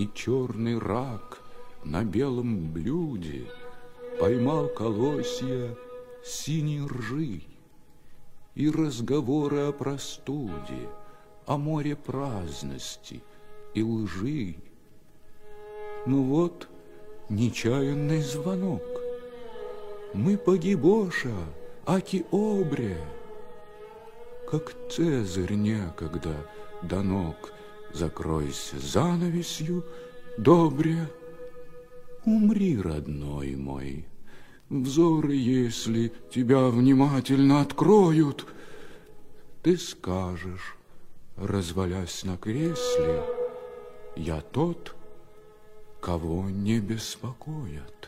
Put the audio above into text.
и черный рак на белом блюде Поймал колосья синей ржи И разговоры о простуде, О море праздности и лжи. Ну вот нечаянный звонок. Мы погибоша, аки обре, Как Цезарь некогда до ног Закройся занавесью, добре. Умри, родной мой, взоры, если тебя внимательно откроют, Ты скажешь, развалясь на кресле, Я тот, кого не беспокоят.